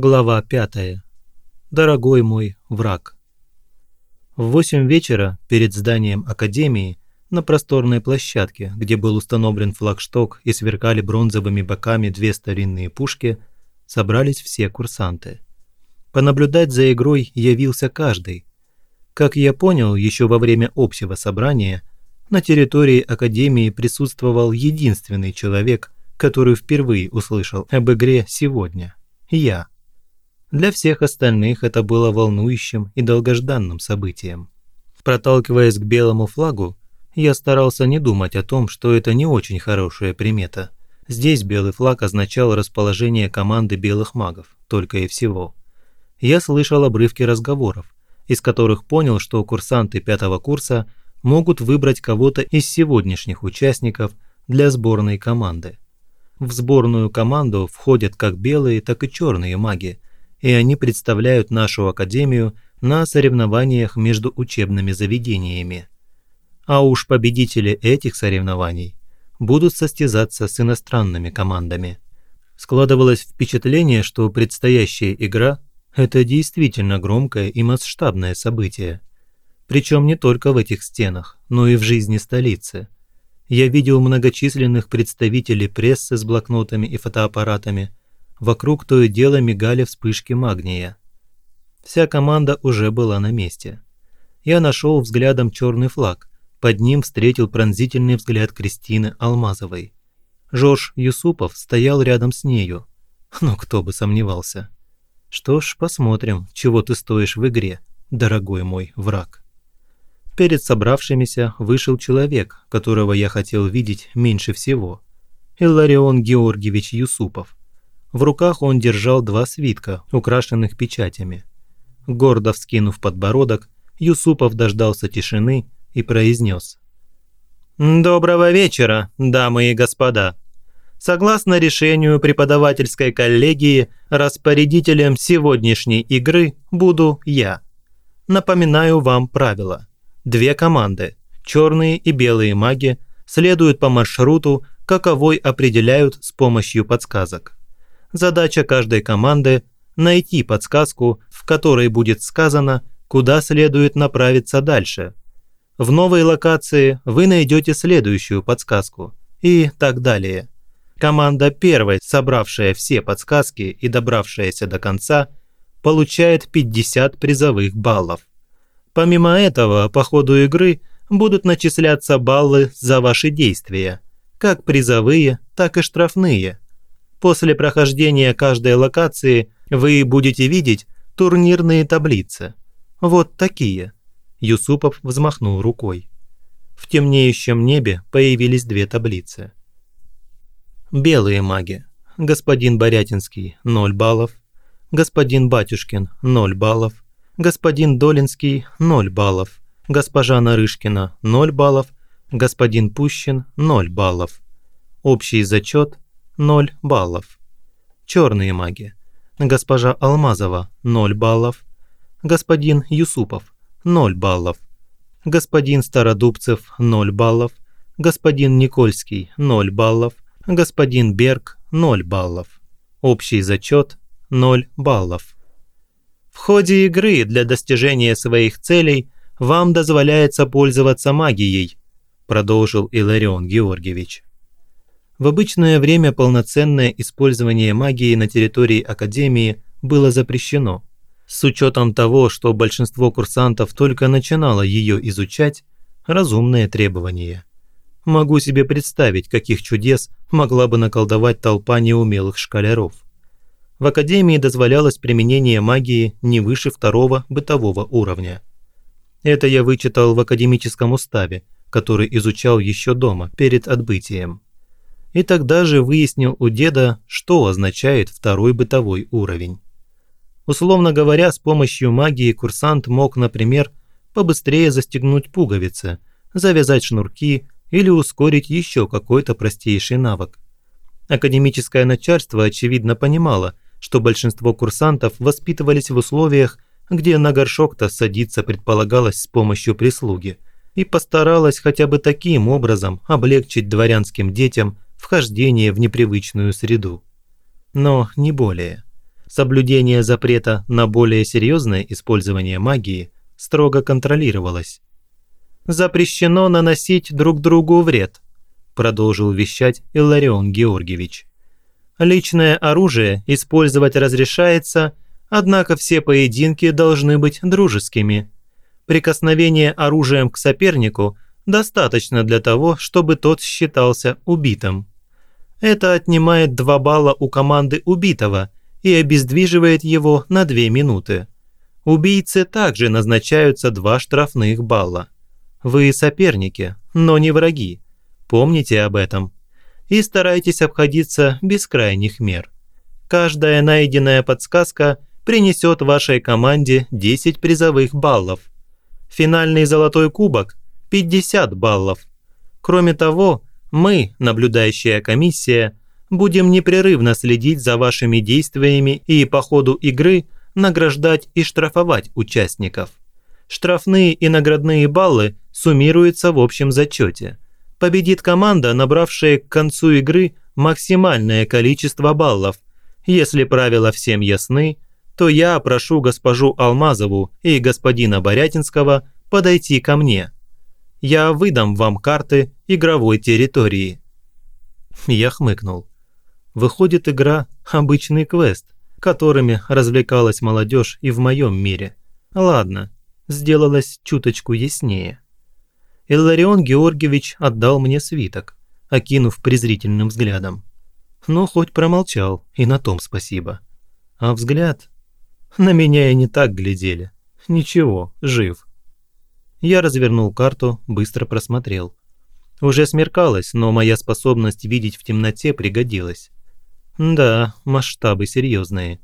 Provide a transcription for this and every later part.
Глава 5. Дорогой мой враг. В восемь вечера перед зданием Академии на просторной площадке, где был установлен флагшток и сверкали бронзовыми боками две старинные пушки, собрались все курсанты. Понаблюдать за игрой явился каждый. Как я понял еще во время общего собрания, на территории Академии присутствовал единственный человек, который впервые услышал об игре сегодня – я. Для всех остальных это было волнующим и долгожданным событием. Проталкиваясь к белому флагу, я старался не думать о том, что это не очень хорошая примета. Здесь белый флаг означал расположение команды белых магов, только и всего. Я слышал обрывки разговоров, из которых понял, что курсанты пятого курса могут выбрать кого-то из сегодняшних участников для сборной команды. В сборную команду входят как белые, так и черные маги – и они представляют нашу академию на соревнованиях между учебными заведениями. А уж победители этих соревнований будут состязаться с иностранными командами. Складывалось впечатление, что предстоящая игра – это действительно громкое и масштабное событие. Причем не только в этих стенах, но и в жизни столицы. Я видел многочисленных представителей прессы с блокнотами и фотоаппаратами – Вокруг то и дело мигали вспышки магния. Вся команда уже была на месте. Я нашел взглядом черный флаг. Под ним встретил пронзительный взгляд Кристины Алмазовой. Жорж Юсупов стоял рядом с нею. Но кто бы сомневался. Что ж, посмотрим, чего ты стоишь в игре, дорогой мой враг. Перед собравшимися вышел человек, которого я хотел видеть меньше всего. Илларион Георгиевич Юсупов. В руках он держал два свитка, украшенных печатями. Гордо вскинув подбородок, Юсупов дождался тишины и произнес. «Доброго вечера, дамы и господа. Согласно решению преподавательской коллегии, распорядителем сегодняшней игры буду я. Напоминаю вам правила. Две команды, черные и белые маги, следуют по маршруту, каковой определяют с помощью подсказок задача каждой команды – найти подсказку, в которой будет сказано, куда следует направиться дальше. В новой локации вы найдете следующую подсказку и так далее. Команда первой, собравшая все подсказки и добравшаяся до конца, получает 50 призовых баллов. Помимо этого, по ходу игры будут начисляться баллы за ваши действия, как призовые, так и штрафные – После прохождения каждой локации вы будете видеть турнирные таблицы. Вот такие. Юсупов взмахнул рукой. В темнеющем небе появились две таблицы. Белые маги. Господин Борятинский – 0 баллов. Господин Батюшкин – 0 баллов. Господин Долинский – 0 баллов. Госпожа Нарышкина – 0 баллов. Господин Пущин – 0 баллов. Общий зачет 0 баллов. Черные маги. Госпожа Алмазова – 0 баллов. Господин Юсупов – 0 баллов. Господин Стародубцев – 0 баллов. Господин Никольский – 0 баллов. Господин Берг – 0 баллов. Общий зачет – 0 баллов. В ходе игры для достижения своих целей вам дозволяется пользоваться магией, продолжил Иларион Георгиевич. В обычное время полноценное использование магии на территории Академии было запрещено. С учетом того, что большинство курсантов только начинало ее изучать, разумное требование. Могу себе представить, каких чудес могла бы наколдовать толпа неумелых шкаляров. В Академии дозволялось применение магии не выше второго бытового уровня. Это я вычитал в академическом уставе, который изучал еще дома, перед отбытием и тогда же выяснил у деда, что означает второй бытовой уровень. Условно говоря, с помощью магии курсант мог, например, побыстрее застегнуть пуговицы, завязать шнурки или ускорить еще какой-то простейший навык. Академическое начальство, очевидно, понимало, что большинство курсантов воспитывались в условиях, где на горшок-то садиться предполагалось с помощью прислуги, и постаралось хотя бы таким образом облегчить дворянским детям вхождение в непривычную среду. Но не более. Соблюдение запрета на более серьезное использование магии строго контролировалось. «Запрещено наносить друг другу вред», – продолжил вещать Илларион Георгиевич. «Личное оружие использовать разрешается, однако все поединки должны быть дружескими. Прикосновение оружием к сопернику достаточно для того, чтобы тот считался убитым. Это отнимает 2 балла у команды убитого и обездвиживает его на 2 минуты. Убийце также назначаются 2 штрафных балла. Вы соперники, но не враги. Помните об этом. И старайтесь обходиться без крайних мер. Каждая найденная подсказка принесет вашей команде 10 призовых баллов. Финальный золотой кубок – 50 баллов. Кроме того, мы, наблюдающая комиссия, будем непрерывно следить за вашими действиями и по ходу игры награждать и штрафовать участников. Штрафные и наградные баллы суммируются в общем зачете. Победит команда, набравшая к концу игры максимальное количество баллов. Если правила всем ясны, то я прошу госпожу Алмазову и господина Борятинского подойти ко мне. Я выдам вам карты игровой территории». Я хмыкнул. Выходит, игра – обычный квест, которыми развлекалась молодежь и в моем мире. Ладно, сделалось чуточку яснее. Илларион Георгиевич отдал мне свиток, окинув презрительным взглядом. Но хоть промолчал, и на том спасибо. А взгляд... На меня и не так глядели. Ничего, жив. Я развернул карту, быстро просмотрел. Уже смеркалось, но моя способность видеть в темноте пригодилась. Да, масштабы серьезные.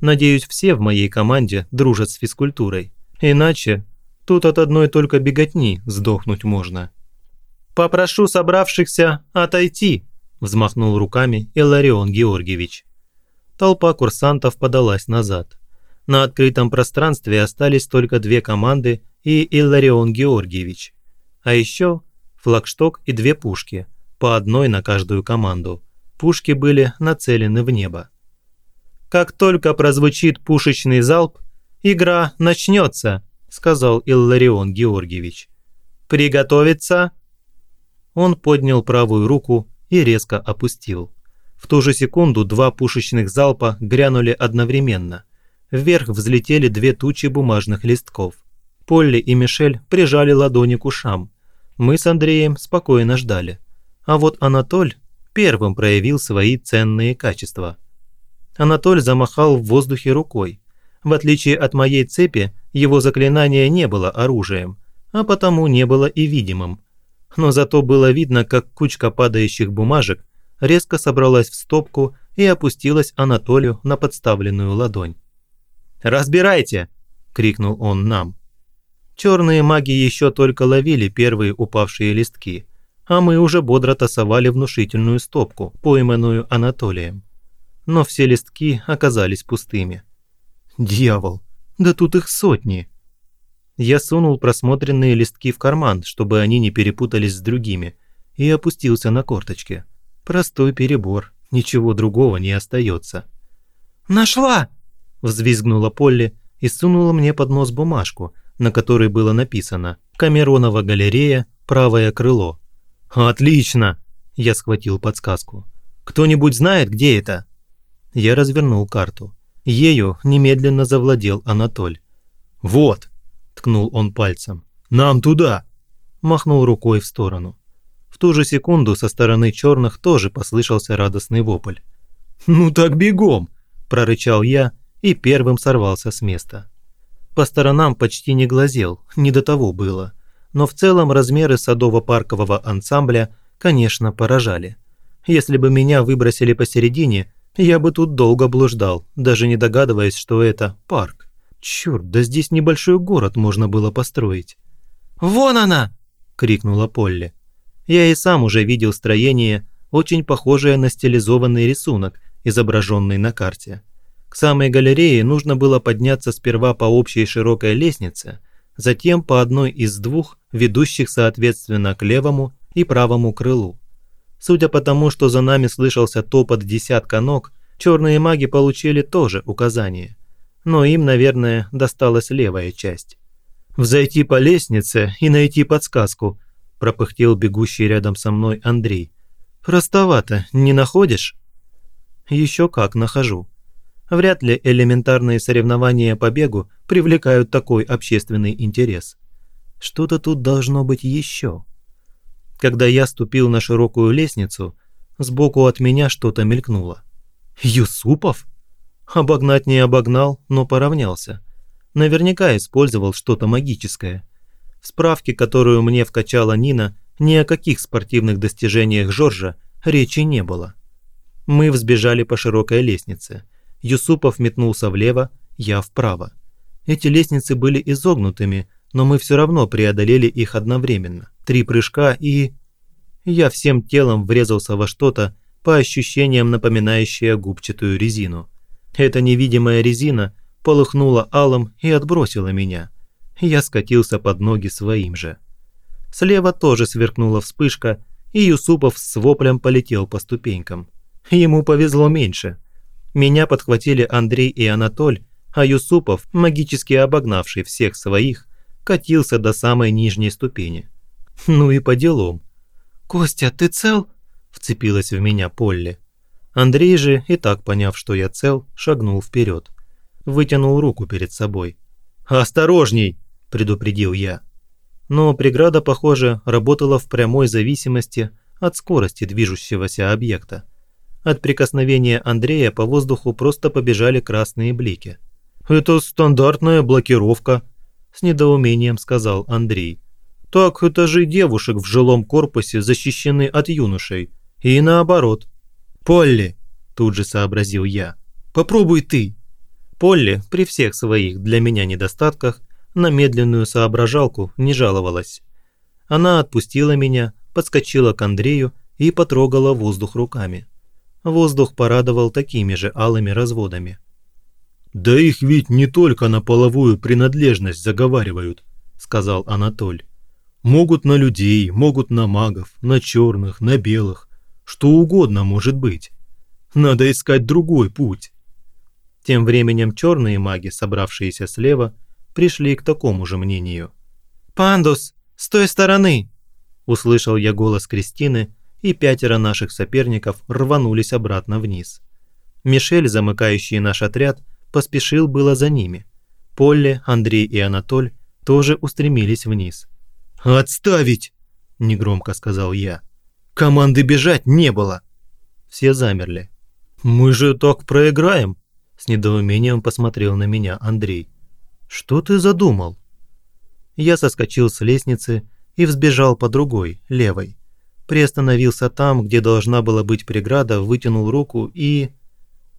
Надеюсь, все в моей команде дружат с физкультурой. Иначе тут от одной только беготни сдохнуть можно. «Попрошу собравшихся отойти», – взмахнул руками Иларион Георгиевич. Толпа курсантов подалась назад. На открытом пространстве остались только две команды и Илларион Георгиевич. А еще флагшток и две пушки, по одной на каждую команду. Пушки были нацелены в небо. «Как только прозвучит пушечный залп, игра начнется», – сказал Илларион Георгиевич. «Приготовиться!» Он поднял правую руку и резко опустил. В ту же секунду два пушечных залпа грянули одновременно. Вверх взлетели две тучи бумажных листков. Полли и Мишель прижали ладони к ушам. Мы с Андреем спокойно ждали. А вот Анатоль первым проявил свои ценные качества. Анатоль замахал в воздухе рукой. В отличие от моей цепи, его заклинание не было оружием, а потому не было и видимым. Но зато было видно, как кучка падающих бумажек резко собралась в стопку и опустилась Анатолию на подставленную ладонь. «Разбирайте!» – крикнул он нам. Черные маги еще только ловили первые упавшие листки, а мы уже бодро тасовали внушительную стопку, пойманную Анатолием. Но все листки оказались пустыми. «Дьявол! Да тут их сотни!» Я сунул просмотренные листки в карман, чтобы они не перепутались с другими, и опустился на корточки. Простой перебор, ничего другого не остается. «Нашла!» – взвизгнула Полли и сунула мне под нос бумажку – на которой было написано «Камеронова галерея, правое крыло». «Отлично!» – я схватил подсказку. «Кто-нибудь знает, где это?» Я развернул карту. Ею немедленно завладел Анатоль. «Вот!» – ткнул он пальцем. «Нам туда!» – махнул рукой в сторону. В ту же секунду со стороны черных тоже послышался радостный вопль. «Ну так бегом!» – прорычал я и первым сорвался с места. По сторонам почти не глазел, не до того было. Но в целом размеры садово-паркового ансамбля, конечно, поражали. Если бы меня выбросили посередине, я бы тут долго блуждал, даже не догадываясь, что это парк. Чёрт, да здесь небольшой город можно было построить. «Вон она!» – крикнула Полли. Я и сам уже видел строение, очень похожее на стилизованный рисунок, изображенный на карте. К самой галерее нужно было подняться сперва по общей широкой лестнице, затем по одной из двух, ведущих соответственно к левому и правому крылу. Судя по тому, что за нами слышался топот десятка ног, Черные маги получили тоже указание, но им, наверное, досталась левая часть. «Взойти по лестнице и найти подсказку», – пропыхтел бегущий рядом со мной Андрей. «Простовато, не находишь?» «Еще как нахожу. Вряд ли элементарные соревнования по бегу привлекают такой общественный интерес. Что-то тут должно быть еще». Когда я ступил на широкую лестницу, сбоку от меня что-то мелькнуло. «Юсупов?» Обогнать не обогнал, но поравнялся. Наверняка использовал что-то магическое. В справке, которую мне вкачала Нина, ни о каких спортивных достижениях Жоржа речи не было. Мы взбежали по широкой лестнице. Юсупов метнулся влево, я вправо. Эти лестницы были изогнутыми, но мы все равно преодолели их одновременно. Три прыжка и... Я всем телом врезался во что-то, по ощущениям напоминающее губчатую резину. Эта невидимая резина полыхнула алым и отбросила меня. Я скатился под ноги своим же. Слева тоже сверкнула вспышка, и Юсупов с воплем полетел по ступенькам. Ему повезло меньше. Меня подхватили Андрей и Анатоль, а Юсупов, магически обогнавший всех своих, катился до самой нижней ступени. Ну и по делам. «Костя, ты цел?» – вцепилась в меня Полли. Андрей же, и так поняв, что я цел, шагнул вперед. Вытянул руку перед собой. «Осторожней!» – предупредил я. Но преграда, похоже, работала в прямой зависимости от скорости движущегося объекта. От прикосновения Андрея по воздуху просто побежали красные блики. «Это стандартная блокировка», – с недоумением сказал Андрей. «Так этажи девушек в жилом корпусе защищены от юношей. И наоборот». «Полли!» – тут же сообразил я. «Попробуй ты!» Полли при всех своих для меня недостатках на медленную соображалку не жаловалась. Она отпустила меня, подскочила к Андрею и потрогала воздух руками. Воздух порадовал такими же алыми разводами. «Да их ведь не только на половую принадлежность заговаривают», – сказал Анатоль. «Могут на людей, могут на магов, на черных, на белых. Что угодно может быть. Надо искать другой путь. Тем временем черные маги, собравшиеся слева, пришли к такому же мнению. «Пандус, с той стороны!» Услышал я голос Кристины, и пятеро наших соперников рванулись обратно вниз. Мишель, замыкающий наш отряд, поспешил было за ними. Полли, Андрей и Анатоль тоже устремились вниз. «Отставить!» – негромко сказал я. Команды бежать не было. Все замерли. «Мы же так проиграем!» С недоумением посмотрел на меня Андрей. «Что ты задумал?» Я соскочил с лестницы и взбежал по другой, левой. Приостановился там, где должна была быть преграда, вытянул руку и...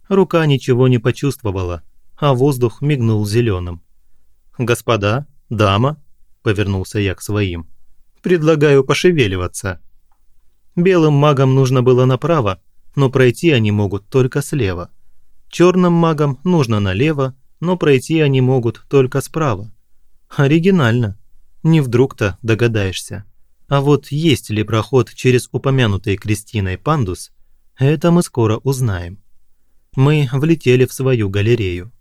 Рука ничего не почувствовала, а воздух мигнул зеленым. «Господа, дама», – повернулся я к своим, – «предлагаю пошевеливаться». Белым магам нужно было направо, но пройти они могут только слева. Черным магам нужно налево, но пройти они могут только справа. Оригинально. Не вдруг-то догадаешься. А вот есть ли проход через упомянутый Кристиной пандус, это мы скоро узнаем. Мы влетели в свою галерею.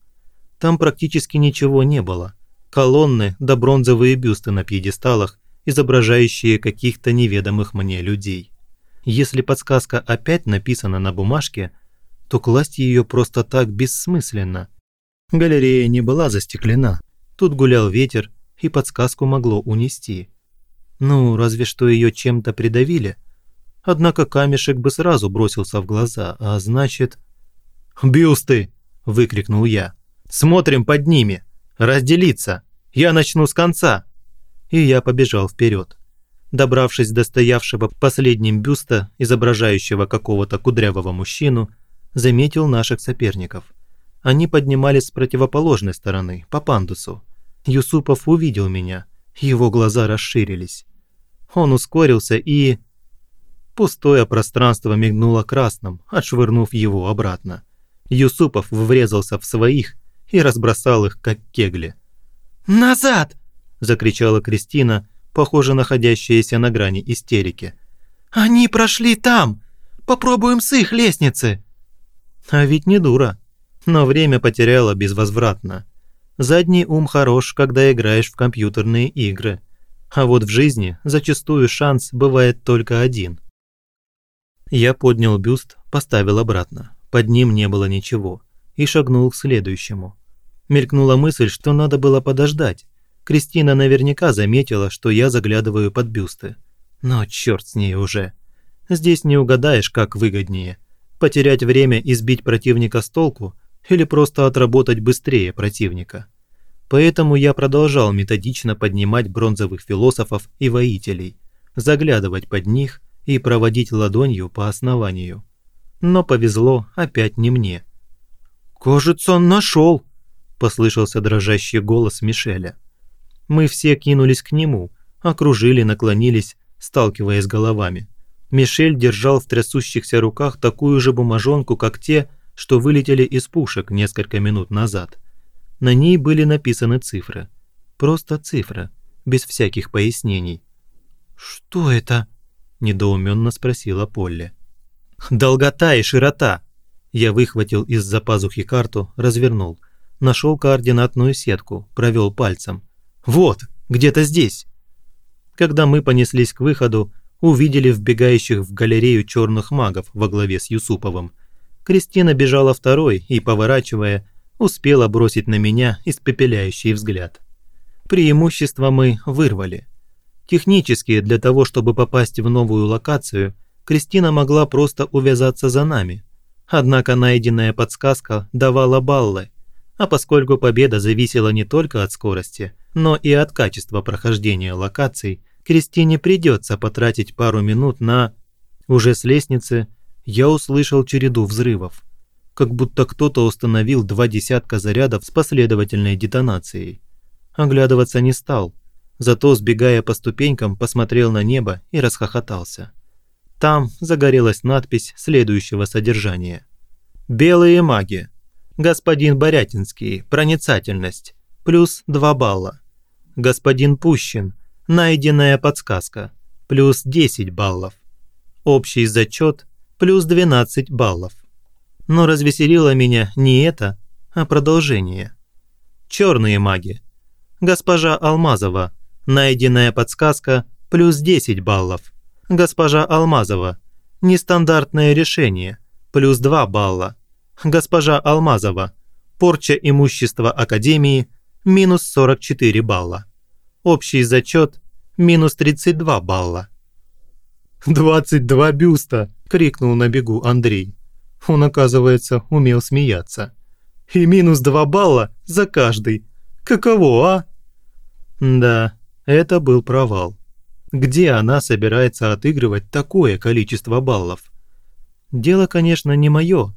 Там практически ничего не было. Колонны да бронзовые бюсты на пьедесталах, изображающие каких-то неведомых мне людей. Если подсказка опять написана на бумажке, то класть ее просто так бессмысленно. Галерея не была застеклена. Тут гулял ветер, и подсказку могло унести. Ну, разве что ее чем-то придавили. Однако камешек бы сразу бросился в глаза, а значит... «Бюсты!» – выкрикнул я. «Смотрим под ними! Разделиться! Я начну с конца!» И я побежал вперед. Добравшись до стоявшего последним бюста, изображающего какого-то кудрявого мужчину, заметил наших соперников. Они поднимались с противоположной стороны, по пандусу. Юсупов увидел меня, его глаза расширились. Он ускорился и... Пустое пространство мигнуло красным, отшвырнув его обратно. Юсупов врезался в своих и разбросал их, как кегли. «Назад!» – закричала Кристина, похоже, находящиеся на грани истерики. «Они прошли там! Попробуем с их лестницы!» А ведь не дура. Но время потеряла безвозвратно. Задний ум хорош, когда играешь в компьютерные игры. А вот в жизни зачастую шанс бывает только один. Я поднял бюст, поставил обратно. Под ним не было ничего. И шагнул к следующему. Мелькнула мысль, что надо было подождать. Кристина наверняка заметила, что я заглядываю под бюсты. Но черт с ней уже. Здесь не угадаешь, как выгоднее. Потерять время и сбить противника с толку или просто отработать быстрее противника. Поэтому я продолжал методично поднимать бронзовых философов и воителей, заглядывать под них и проводить ладонью по основанию. Но повезло опять не мне. «Кажется, нашел!» – послышался дрожащий голос Мишеля. Мы все кинулись к нему, окружили, наклонились, сталкиваясь головами. Мишель держал в трясущихся руках такую же бумажонку, как те, что вылетели из пушек несколько минут назад. На ней были написаны цифры. Просто цифры, без всяких пояснений. «Что это?» – недоуменно спросила Полли. «Долгота и широта!» Я выхватил из-за пазухи карту, развернул. Нашел координатную сетку, провел пальцем. «Вот, где-то здесь!» Когда мы понеслись к выходу, увидели вбегающих в галерею черных магов во главе с Юсуповым. Кристина бежала второй и, поворачивая, успела бросить на меня испепеляющий взгляд. Преимущество мы вырвали. Технически, для того, чтобы попасть в новую локацию, Кристина могла просто увязаться за нами. Однако найденная подсказка давала баллы, а поскольку победа зависела не только от скорости, но и от качества прохождения локаций, Кристине придется потратить пару минут на... Уже с лестницы я услышал череду взрывов. Как будто кто-то установил два десятка зарядов с последовательной детонацией. Оглядываться не стал, зато, сбегая по ступенькам, посмотрел на небо и расхохотался. Там загорелась надпись следующего содержания. «Белые маги. Господин Борятинский. Проницательность. Плюс 2 балла. Господин Пущин. Найденная подсказка – плюс 10 баллов. Общий зачет – плюс 12 баллов. Но развеселило меня не это, а продолжение. Черные маги. Госпожа Алмазова. Найденная подсказка – плюс 10 баллов. Госпожа Алмазова. Нестандартное решение – плюс 2 балла. Госпожа Алмазова. Порча имущества Академии – минус 44 балла. Общий зачет – минус 32 балла. «22 бюста!» – крикнул на бегу Андрей. Он, оказывается, умел смеяться. «И минус 2 балла за каждый. Каково, а?» Да, это был провал. Где она собирается отыгрывать такое количество баллов? Дело, конечно, не мое,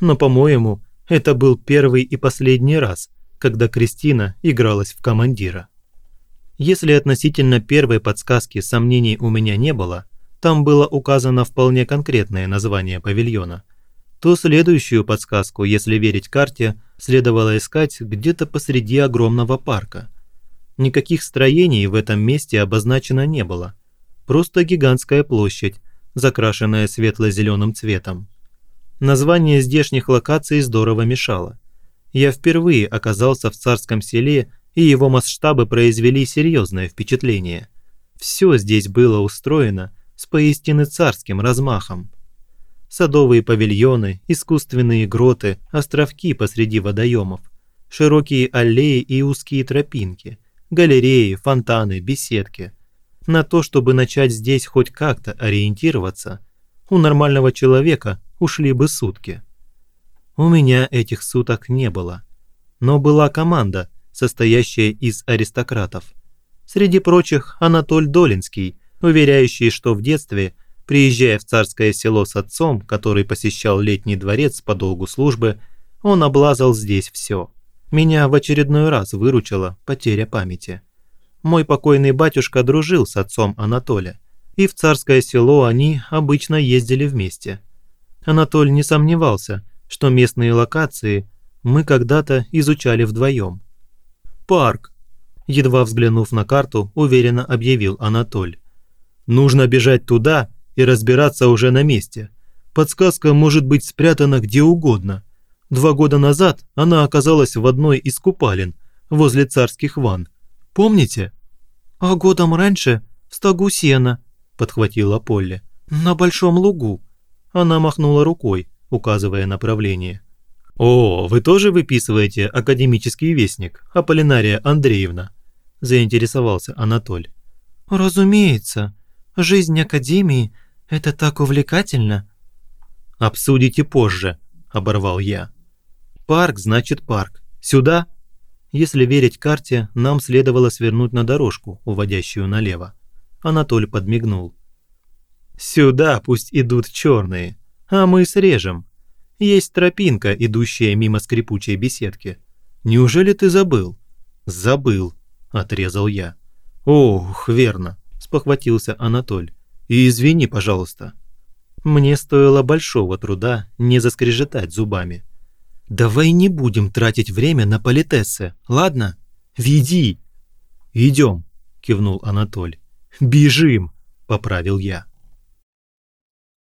но, по-моему, это был первый и последний раз, когда Кристина игралась в командира. Если относительно первой подсказки сомнений у меня не было, там было указано вполне конкретное название павильона, то следующую подсказку, если верить карте, следовало искать где-то посреди огромного парка. Никаких строений в этом месте обозначено не было. Просто гигантская площадь, закрашенная светло-зеленым цветом. Название здешних локаций здорово мешало. Я впервые оказался в царском селе и его масштабы произвели серьезное впечатление. Все здесь было устроено с поистине царским размахом. Садовые павильоны, искусственные гроты, островки посреди водоемов, широкие аллеи и узкие тропинки, галереи, фонтаны, беседки. На то, чтобы начать здесь хоть как-то ориентироваться, у нормального человека ушли бы сутки. У меня этих суток не было. Но была команда – состоящая из аристократов. Среди прочих Анатоль Долинский, уверяющий, что в детстве, приезжая в царское село с отцом, который посещал летний дворец по долгу службы, он облазал здесь все. Меня в очередной раз выручила потеря памяти. Мой покойный батюшка дружил с отцом Анатоля, и в царское село они обычно ездили вместе. Анатоль не сомневался, что местные локации мы когда-то изучали вдвоем – парк!» Едва взглянув на карту, уверенно объявил Анатоль. «Нужно бежать туда и разбираться уже на месте. Подсказка может быть спрятана где угодно. Два года назад она оказалась в одной из купалин, возле царских ванн. Помните? А годом раньше в стогу сена, подхватила Полли. На большом лугу. Она махнула рукой, указывая направление. «О, вы тоже выписываете академический вестник, Аполлинария Андреевна?» – заинтересовался Анатоль. «Разумеется. Жизнь Академии – это так увлекательно». «Обсудите позже», – оборвал я. «Парк значит парк. Сюда?» Если верить карте, нам следовало свернуть на дорожку, уводящую налево. Анатоль подмигнул. «Сюда пусть идут черные, а мы срежем. Есть тропинка, идущая мимо скрипучей беседки. Неужели ты забыл?» «Забыл», – отрезал я. «Ох, верно», – спохватился Анатоль. «И извини, пожалуйста». Мне стоило большого труда не заскрежетать зубами. «Давай не будем тратить время на политессы, ладно? Веди!» «Идем», – кивнул Анатоль. «Бежим!» – поправил я.